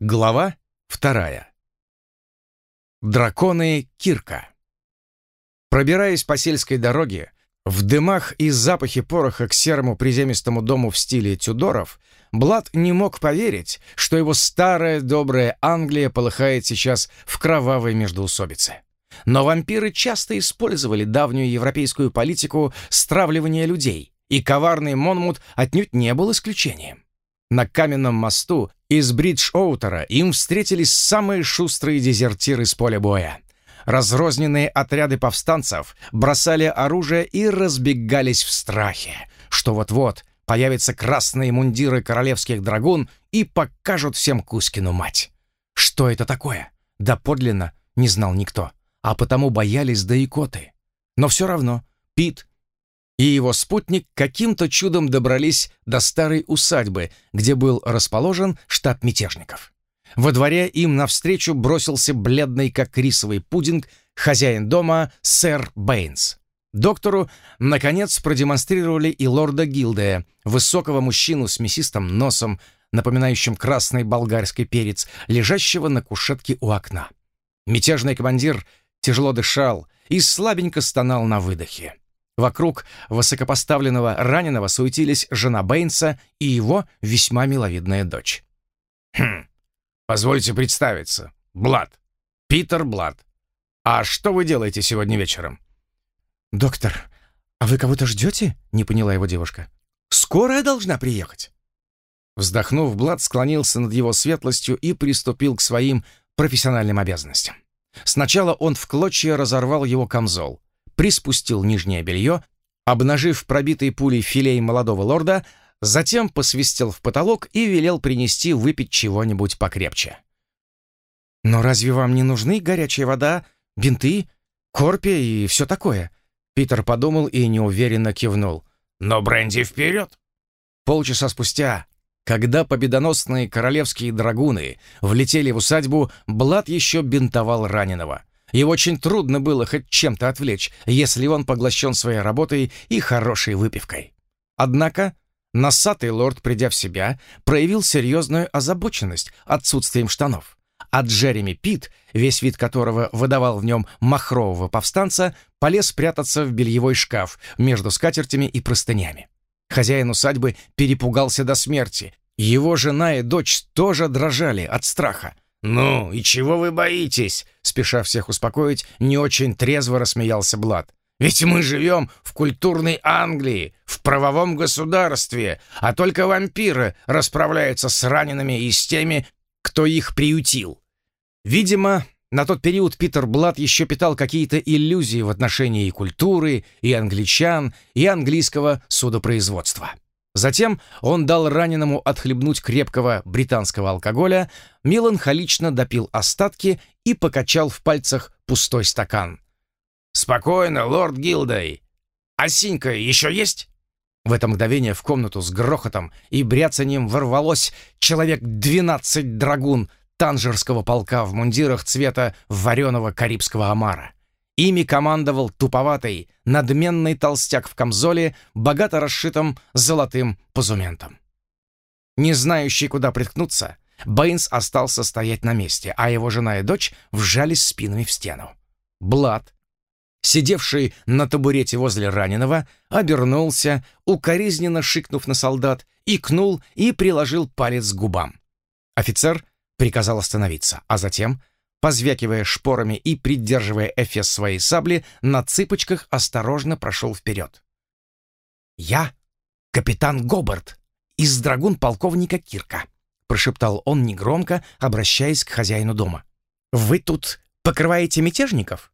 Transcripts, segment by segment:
Глава вторая. Драконы Кирка. Пробираясь по сельской дороге, в дымах и запахе пороха к серому приземистому дому в стиле Тюдоров, Блад не мог поверить, что его старая добрая Англия полыхает сейчас в кровавой междоусобице. Но вампиры часто использовали давнюю европейскую политику стравливания людей, и коварный Монмут отнюдь не был исключением. На каменном мосту из Бридж-Оутера им встретились самые шустрые дезертиры с поля боя. Разрозненные отряды повстанцев бросали оружие и разбегались в страхе, что вот-вот появятся красные мундиры королевских драгун и покажут всем Кузькину мать. Что это такое? Да подлинно не знал никто, а потому боялись да икоты. Но все равно Пит и его спутник каким-то чудом добрались до старой усадьбы, где был расположен штаб мятежников. Во дворе им навстречу бросился бледный, как рисовый пудинг, хозяин дома сэр Бэйнс. Доктору, наконец, продемонстрировали и лорда Гилдея, высокого мужчину с мясистым носом, напоминающим красный болгарский перец, лежащего на кушетке у окна. Мятежный командир тяжело дышал и слабенько стонал на выдохе. Вокруг высокопоставленного раненого суетились жена Бэйнса и его весьма миловидная дочь. «Хм, позвольте представиться. Блад. Питер Блад. А что вы делаете сегодня вечером?» «Доктор, а вы кого-то ждете?» — не поняла его девушка. «Скорая должна приехать». Вздохнув, Блад склонился над его светлостью и приступил к своим профессиональным обязанностям. Сначала он в клочья разорвал его камзол, приспустил нижнее белье, обнажив пробитый пулей филей молодого лорда, затем посвистел в потолок и велел принести выпить чего-нибудь покрепче. «Но разве вам не нужны горячая вода, бинты, корпия и все такое?» Питер подумал и неуверенно кивнул. «Но бренди вперед!» Полчаса спустя, когда победоносные королевские драгуны влетели в усадьбу, Блад еще бинтовал раненого — его очень трудно было хоть чем-то отвлечь, если он поглощен своей работой и хорошей выпивкой. Однако носатый лорд, придя в себя, проявил серьезную озабоченность отсутствием штанов. А Джереми Пит, весь вид которого выдавал в нем махрового повстанца, полез прятаться в бельевой шкаф между скатертями и простынями. Хозяин усадьбы перепугался до смерти. Его жена и дочь тоже дрожали от страха. «Ну, и чего вы боитесь?» Спеша всех успокоить, не очень трезво рассмеялся Блад. «Ведь мы живем в культурной Англии, в правовом государстве, а только вампиры расправляются с ранеными и с теми, кто их приютил». Видимо, на тот период Питер Блад еще питал какие-то иллюзии в отношении и культуры, и англичан, и английского судопроизводства. Затем он дал раненому отхлебнуть крепкого британского алкоголя, меланхолично допил остатки и покачал в пальцах пустой стакан. «Спокойно, лорд Гилдей. А синька еще есть?» В это мгновение в комнату с грохотом и бряцанием ворвалось человек двенадцать драгун танжерского полка в мундирах цвета вареного карибского омара. Ими командовал туповатый, надменный толстяк в камзоле, богато расшитым золотым позументом. Не знающий, куда приткнуться, Бэйнс остался стоять на месте, а его жена и дочь вжались спинами в стену. Блад, сидевший на табурете возле раненого, обернулся, укоризненно шикнув на солдат, икнул и приложил палец к губам. Офицер приказал остановиться, а затем — позвякивая шпорами и придерживая эфес своей сабли, на цыпочках осторожно прошел вперед. «Я капитан Гобарт из драгун полковника Кирка», прошептал он негромко, обращаясь к хозяину дома. «Вы тут покрываете мятежников?»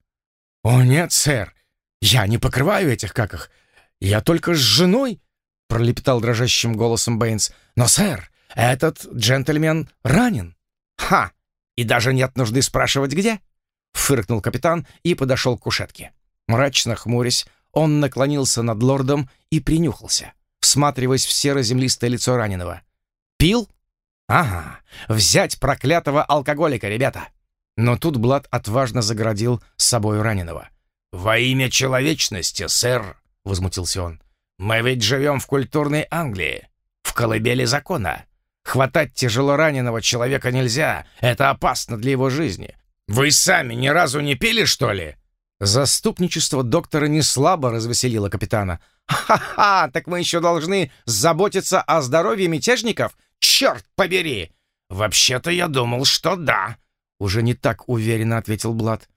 «О, нет, сэр, я не покрываю этих как их. Я только с женой», пролепетал дрожащим голосом Бэйнс. «Но, сэр, этот джентльмен ранен». «Ха! И даже нет нужды спрашивать, где?» Фыркнул капитан и подошел к кушетке. Мрачно хмурясь, он наклонился над лордом и принюхался, всматриваясь в серо-землистое лицо раненого. «Пил? Ага, взять проклятого алкоголика, ребята!» Но тут Блад отважно заградил с собой раненого. «Во имя человечности, сэр!» — возмутился он. «Мы ведь живем в культурной Англии, в колыбели закона. Хватать тяжелораненого человека нельзя. Это опасно для его жизни. Вы сами ни разу не пили, что ли?» Заступничество доктора не слабо развеселило капитана. «Ха-ха! Так мы еще должны заботиться о здоровье мятежников? Черт побери!» «Вообще-то я думал, что да», — уже не так уверенно ответил Блад.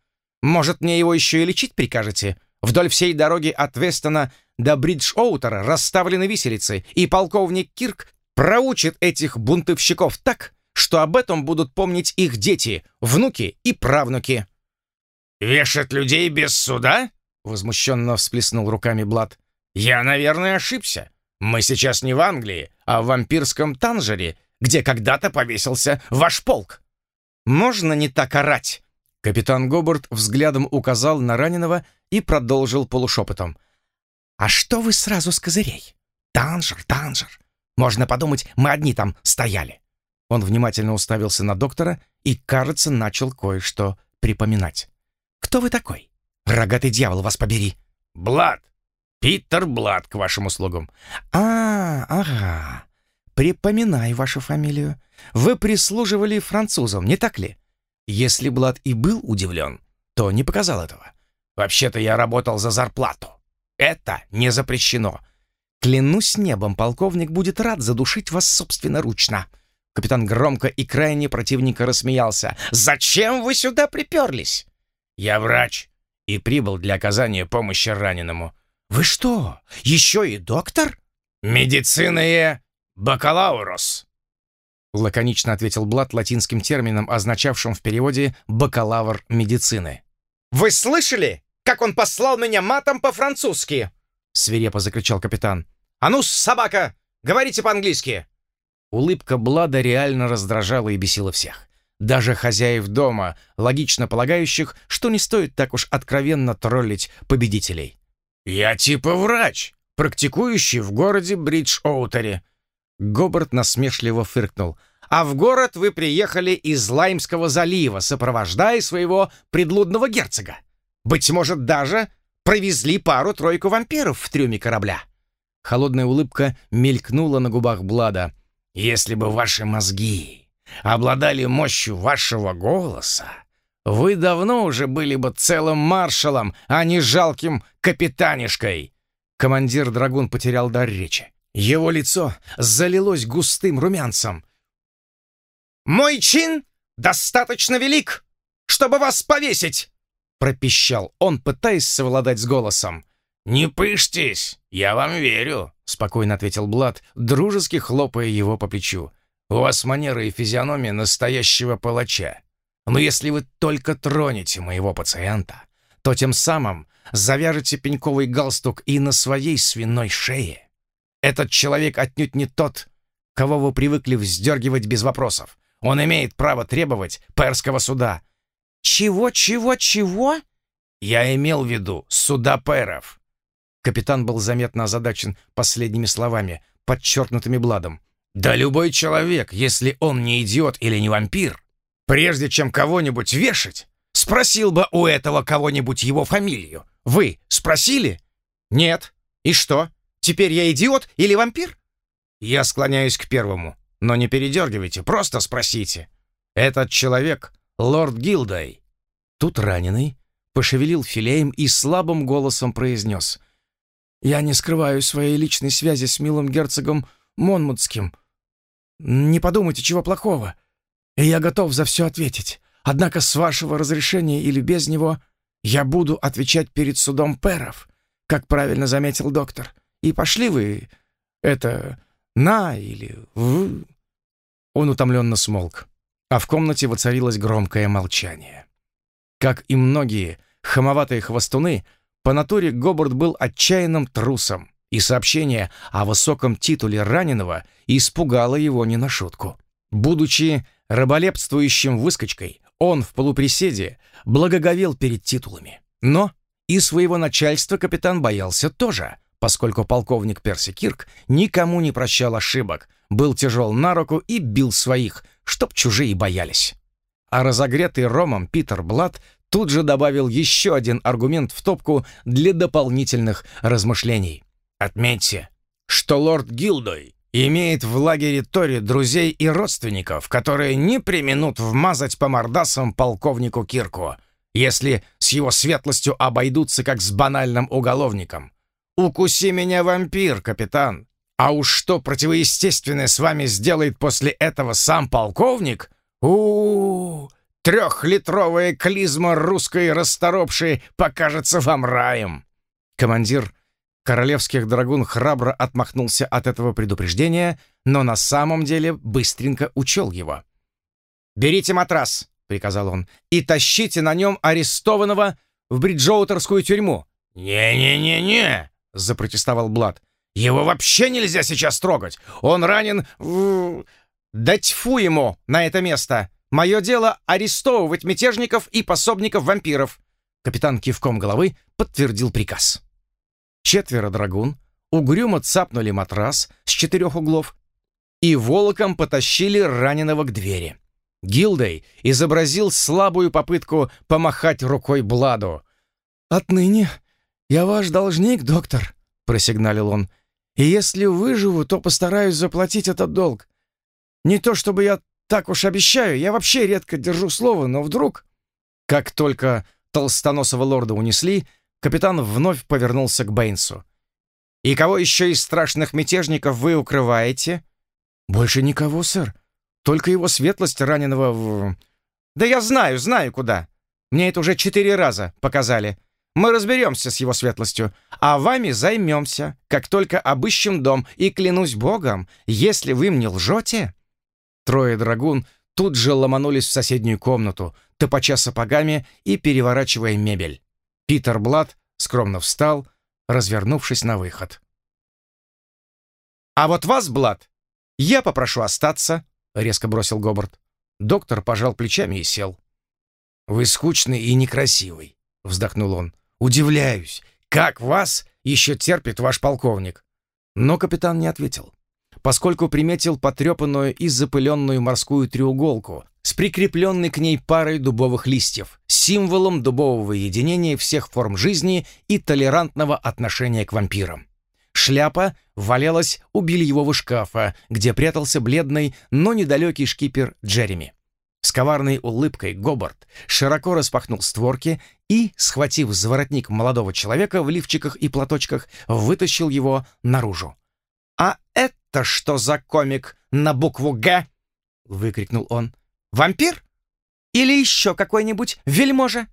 «Может, мне его еще и лечить прикажете? Вдоль всей дороги от Вестона до Бридж-Оутера расставлены виселицы, и полковник Кирк проучит этих бунтовщиков так, что об этом будут помнить их дети, внуки и правнуки». «Вешать людей без суда?» — возмущенно всплеснул руками Блад. «Я, наверное, ошибся. Мы сейчас не в Англии, а в вампирском Танжере, где когда-то повесился ваш полк. Можно не так орать?» Капитан Гобарт взглядом указал на раненого и продолжил полушепотом. «А что вы сразу с козырей? Танжер, Танжер. Можно подумать, мы одни там стояли». Он внимательно уставился на доктора и, кажется, начал кое-что припоминать. «Кто вы такой? Рогатый дьявол, вас побери!» «Блад! Питер Блад, к вашим услугам!» «А, ага. Припоминаю вашу фамилию. Вы прислуживали французам, не так ли?» Если Блад и был удивлен, то не показал этого. «Вообще-то я работал за зарплату. Это не запрещено. Клянусь небом, полковник будет рад задушить вас собственноручно». Капитан громко и крайне противника рассмеялся. «Зачем вы сюда приперлись?» «Я врач и прибыл для оказания помощи раненому». «Вы что, еще и доктор?» «Медициное бакалаурос», — лаконично ответил Блад латинским термином, означавшим в переводе «бакалавр медицины». «Вы слышали, как он послал меня матом по-французски?» — свирепо закричал капитан. «А ну, собака, говорите по-английски!» Улыбка Блада реально раздражала и бесила всех. Даже хозяев дома, логично полагающих, что не стоит так уж откровенно троллить победителей. «Я типа врач, практикующий в городе Бридж-Оутере». Гобарт насмешливо фыркнул. «А в город вы приехали из Лаймского залива, сопровождая своего предлудного герцога. Быть может, даже провезли пару-тройку вампиров в трюме корабля». Холодная улыбка мелькнула на губах Блада. «Если бы ваши мозги обладали мощью вашего голоса, вы давно уже были бы целым маршалом, а не жалким капитанишкой!» Командир Драгун потерял дар речи. Его лицо залилось густым румянцем. «Мой чин достаточно велик, чтобы вас повесить!» пропищал он, пытаясь совладать с голосом. «Не пыштесь, я вам верю», — спокойно ответил Блад, дружески хлопая его по плечу. «У вас манеры и физиономия настоящего палача. Но если вы только тронете моего пациента, то тем самым завяжете пеньковый галстук и на своей свиной шее. Этот человек отнюдь не тот, кого вы привыкли вздергивать без вопросов. Он имеет право требовать перского суда, «Чего, чего, чего?» «Я имел в виду суда пэров». Капитан был заметно озадачен последними словами, подчеркнутыми Бладом. «Да любой человек, если он не идиот или не вампир, прежде чем кого-нибудь вешать, спросил бы у этого кого-нибудь его фамилию. Вы спросили?» «Нет. И что? Теперь я идиот или вампир?» «Я склоняюсь к первому. Но не передергивайте, просто спросите. Этот человек лорд Гилдай». Тут раненый пошевелил филеем и слабым голосом произнес. «Я не скрываю своей личной связи с милым герцогом Монмутским. Не подумайте, чего плохого. И я готов за все ответить. Однако с вашего разрешения или без него я буду отвечать перед судом перов, как правильно заметил доктор. И пошли вы, это, на или в...» Он утомленно смолк а в комнате воцарилось громкое молчание. Как и многие хамоватые хвостуны, по натуре Гобард был отчаянным трусом, и сообщение о высоком титуле раненого испугало его не на шутку. Будучи раболепствующим выскочкой, он в полуприседе благоговел перед титулами. Но и своего начальства капитан боялся тоже, поскольку полковник Перси Кирк никому не прощал ошибок, был тяжел на руку и бил своих, чтоб чужие боялись. А разогретый ромом Питер Блад тут же добавил еще один аргумент в топку для дополнительных размышлений. «Отметьте, что лорд Гилдой имеет в лагере Тори друзей и родственников, которые не применут вмазать по мордасам полковнику Кирку, если с его светлостью обойдутся как с банальным уголовником. Укуси меня, вампир, капитан. А уж что противоестественное с вами сделает после этого сам полковник? у у, -у Трехлитровая клизма русской расторопшей покажется вам раем. Командир королевских драгун храбро отмахнулся от этого предупреждения, но на самом деле быстренько учел его. «Берите матрас», — приказал он, — «и тащите на нем арестованного в Бриджоутерскую тюрьму». «Не-не-не-не», — запротестовал Блад. «Его вообще нельзя сейчас трогать! Он ранен в...» «Да тьфу ему на это место! Мое дело арестовывать мятежников и пособников вампиров!» Капитан кивком головы подтвердил приказ. Четверо драгун угрюмо цапнули матрас с четырех углов и волоком потащили раненого к двери. Гилдей изобразил слабую попытку помахать рукой Бладу. «Отныне я ваш должник, доктор», — просигналил он. «И если выживу, то постараюсь заплатить этот долг. Не то чтобы я так уж обещаю, я вообще редко держу слово, но вдруг...» Как только толстоносого лорда унесли, Капитан вновь повернулся к Бэйнсу. «И кого еще из страшных мятежников вы укрываете?» «Больше никого, сэр. Только его светлость раненого в...» «Да я знаю, знаю куда. Мне это уже четыре раза показали. Мы разберемся с его светлостью, а вами займемся, как только обыщем дом, и клянусь богом, если вы мне лжете...» Трое драгун тут же ломанулись в соседнюю комнату, топоча сапогами и переворачивая мебель. Питер Блад скромно встал, развернувшись на выход. «А вот вас, Блад, я попрошу остаться», — резко бросил Гобарт. Доктор пожал плечами и сел. «Вы скучный и некрасивый», — вздохнул он. «Удивляюсь, как вас еще терпит ваш полковник?» Но капитан не ответил поскольку приметил потрепанную и запыленную морскую треуголку с прикрепленной к ней парой дубовых листьев, символом дубового единения всех форм жизни и толерантного отношения к вампирам. Шляпа валялась у бельевого шкафа, где прятался бледный, но недалекий шкипер Джереми. С коварной улыбкой Гобарт широко распахнул створки и, схватив за воротник молодого человека в лифчиках и платочках, вытащил его наружу. «А это «Это что за комик на букву «Г»?» — выкрикнул он. «Вампир? Или еще какой-нибудь вельможа?»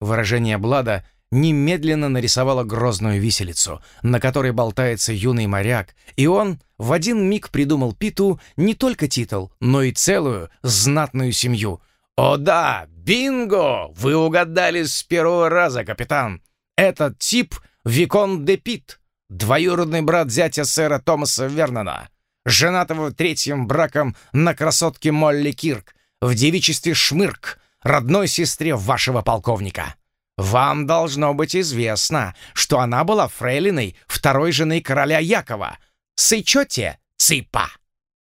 Выражение Блада немедленно нарисовало грозную виселицу, на которой болтается юный моряк, и он в один миг придумал Питу не только титул, но и целую знатную семью. «О да, бинго! Вы угадали с первого раза, капитан! Этот тип — Викон де Пит, двоюродный брат зятя сэра Томаса Вернона, женатого третьим браком на красотке Молли Кирк, в девичестве Шмырк, родной сестре вашего полковника. Вам должно быть известно, что она была фрейлиной второй жены короля Якова, Сычоте Ципа.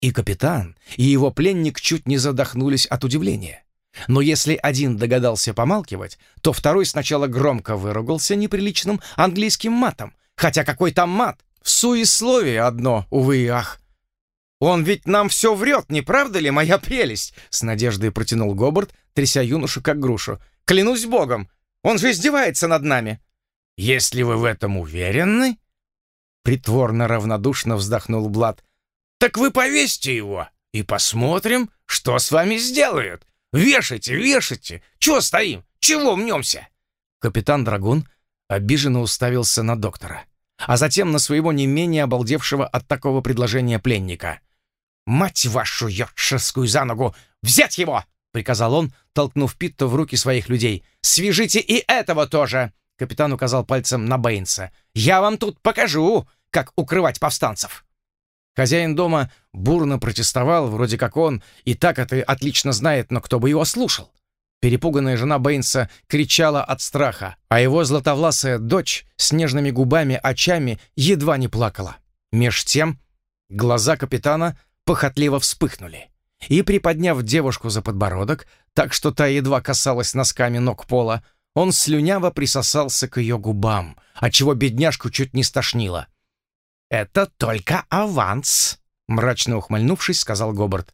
И капитан, и его пленник чуть не задохнулись от удивления. Но если один догадался помалкивать, то второй сначала громко выругался неприличным английским матом, Хотя какой там мат? Суесловие одно, увы и ах. «Он ведь нам все врет, не правда ли, моя прелесть?» С надеждой протянул Гобарт, тряся юношу как грушу. «Клянусь богом, он же издевается над нами!» «Если вы в этом уверены...» Притворно равнодушно вздохнул Блад. «Так вы повесьте его и посмотрим, что с вами сделают. Вешайте, вешайте! Чего стоим? Чего мнемся?» Капитан Драгун обиженно уставился на доктора, а затем на своего не менее обалдевшего от такого предложения пленника. «Мать вашу йоркширскую за ногу! Взять его!» — приказал он, толкнув Питта в руки своих людей. «Свяжите и этого тоже!» — капитан указал пальцем на Бэйнса. «Я вам тут покажу, как укрывать повстанцев!» Хозяин дома бурно протестовал, вроде как он, и так это отлично знает, но кто бы его слушал? Перепуганная жена Бэйнса кричала от страха, а его златовласая дочь с нежными губами, очами едва не плакала. Меж тем глаза капитана похотливо вспыхнули. И, приподняв девушку за подбородок, так что та едва касалась носками ног пола, он слюняво присосался к ее губам, отчего бедняжку чуть не стошнило. «Это только аванс», — мрачно ухмыльнувшись, сказал Гобарт.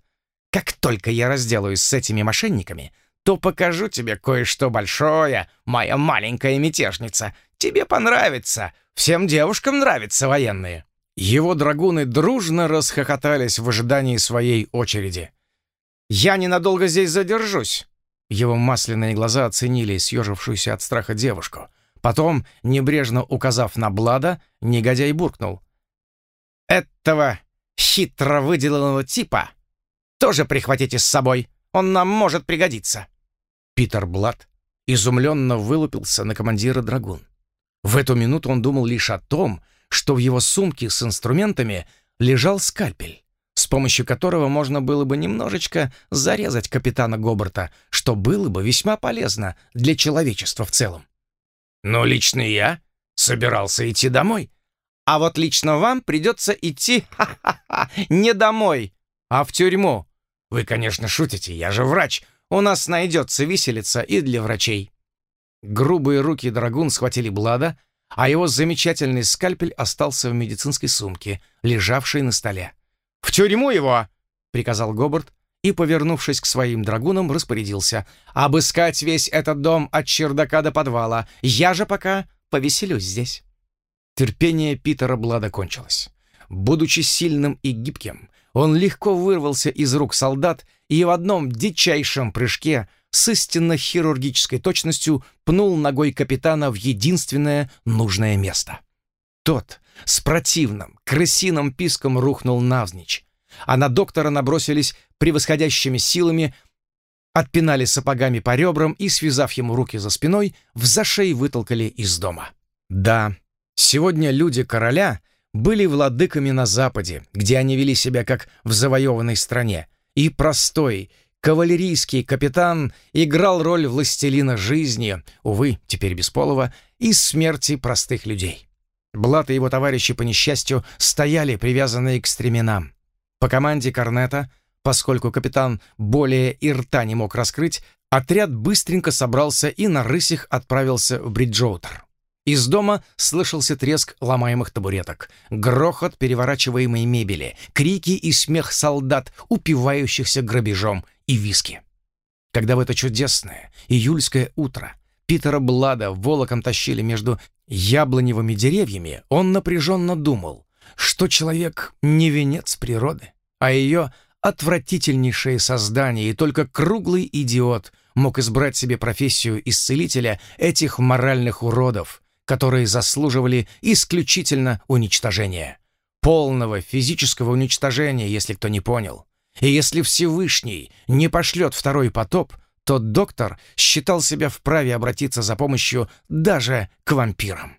«Как только я разделаюсь с этими мошенниками, то покажу тебе кое-что большое, моя маленькая мятежница. Тебе понравится. Всем девушкам нравятся военные». Его драгуны дружно расхохотались в ожидании своей очереди. «Я ненадолго здесь задержусь». Его масляные глаза оценили съежившуюся от страха девушку. Потом, небрежно указав на Блада, негодяй буркнул. «Этого хитро выделанного типа тоже прихватите с собой. Он нам может пригодиться». Питер Блад изумленно вылупился на командира драгун. В эту минуту он думал лишь о том, что в его сумке с инструментами лежал скальпель, с помощью которого можно было бы немножечко зарезать капитана Гобарта, что было бы весьма полезно для человечества в целом. «Но лично я собирался идти домой», а вот лично вам придется идти не домой, а в тюрьму. Вы, конечно, шутите, я же врач. У нас найдется виселица и для врачей». Грубые руки Драгун схватили Блада, а его замечательный скальпель остался в медицинской сумке, лежавшей на столе. «В тюрьму его!» — приказал Гобарт и, повернувшись к своим драгунам, распорядился. «Обыскать весь этот дом от чердака до подвала. Я же пока повеселюсь здесь». Терпение Питера Блада кончилось. Будучи сильным и гибким, он легко вырвался из рук солдат и в одном дичайшем прыжке с истинно хирургической точностью пнул ногой капитана в единственное нужное место. Тот с противным, крысиным писком рухнул навзничь, а на доктора набросились превосходящими силами, отпинали сапогами по ребрам и, связав ему руки за спиной, в зашей вытолкали из дома. Да, сегодня люди короля были владыками на Западе, где они вели себя как в завоеванной стране, и простой, кавалерийский капитан играл роль властелина жизни, увы, теперь бесполого, и смерти простых людей. Блат и его товарищи, по несчастью, стояли, привязанные к стременам. По команде Корнета, поскольку капитан более и рта не мог раскрыть, отряд быстренько собрался и на рысях отправился в Бриджоутер. Из дома слышался треск ломаемых табуреток, грохот переворачиваемой мебели, крики и смех солдат, упивающихся грабежом и виски. Когда в это чудесное июльское утро Питера Блада волоком тащили между яблоневыми деревьями, он напряженно думал, что человек не венец природы, а ее отвратительнейшее создание, и только круглый идиот мог избрать себе профессию исцелителя этих моральных уродов, которые заслуживали исключительно уничтожения. Полного физического уничтожения, если кто не понял. И если Всевышний не пошлет второй потоп, то доктор считал себя вправе обратиться за помощью даже к вампирам.